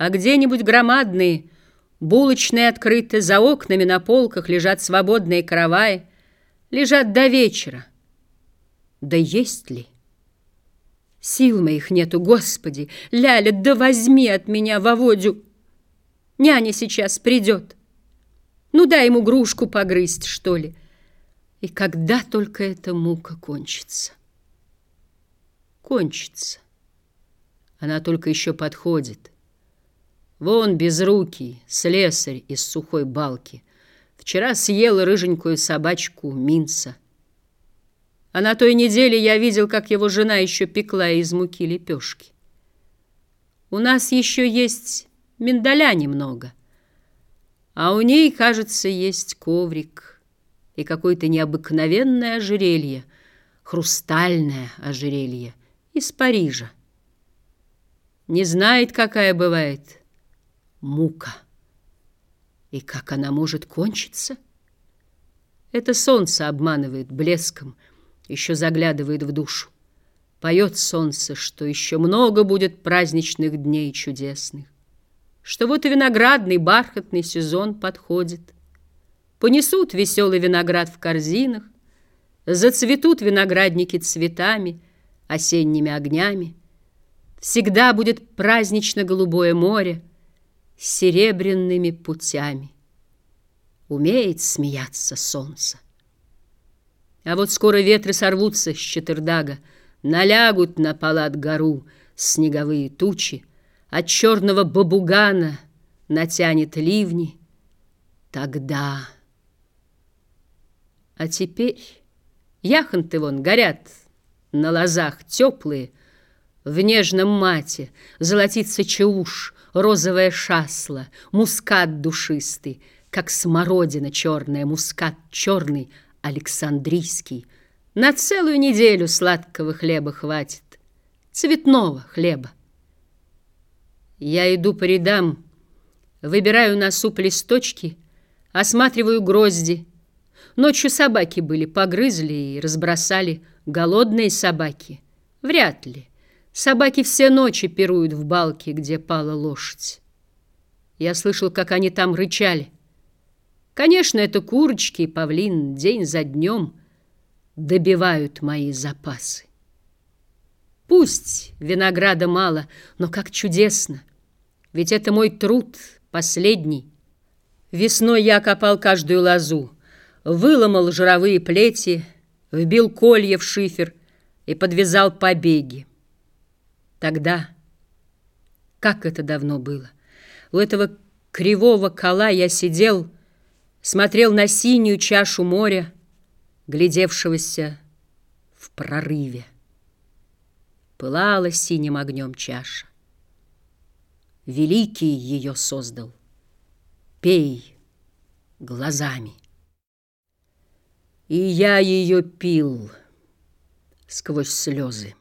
А где-нибудь громадные, булочные открыты, За окнами на полках лежат свободные караваи, Лежат до вечера. Да есть ли? Сил моих нету, Господи! Ляля, да возьми от меня Володю! Няня сейчас придет. Ну, дай ему грушку погрызть, что ли. И когда только эта мука кончится? Кончится. Она только еще подходит. Вон безрукий, слесарь из сухой балки. Вчера съел рыженькую собачку Минца. А на той неделе я видел, как его жена еще пекла из муки лепешки. У нас еще есть миндаля немного, а у ней, кажется, есть коврик и какое-то необыкновенное ожерелье, хрустальное ожерелье из Парижа. Не знает, какая бывает мука. И как она может кончиться? Это солнце обманывает блеском, еще заглядывает в душу. Поет солнце, что еще много будет праздничных дней чудесных, что вот и виноградный бархатный сезон подходит. Понесут веселый виноград в корзинах, зацветут виноградники цветами, осенними огнями. Всегда будет празднично-голубое море с серебряными путями. Умеет смеяться солнце. А вот скоро ветры сорвутся с Четырдага, Налягут на палат гору снеговые тучи, От черного бабугана натянет ливни. Тогда... А теперь яхонты вон горят на лозах теплые, В нежном мате золотится чауш, Розовое шасло, мускат душистый, Как смородина черная, мускат черный — Александрийский. На целую неделю сладкого хлеба хватит, цветного хлеба. Я иду по рядам, выбираю на суп листочки, осматриваю грозди. Ночью собаки были, погрызли и разбросали. Голодные собаки? Вряд ли. Собаки все ночи пируют в балке, где пала лошадь. Я слышал, как они там рычали. Конечно, это курочки и павлин день за днем добивают мои запасы. Пусть винограда мало, но как чудесно, ведь это мой труд последний. Весной я копал каждую лозу, выломал жировые плети, вбил колья в шифер и подвязал побеги. Тогда, как это давно было, у этого кривого кола я сидел, смотрел на синюю чашу моря, глядевшегося в прорыве. Пылала синим огнем чаша. Великий ее создал. Пей глазами. И я ее пил сквозь слезы.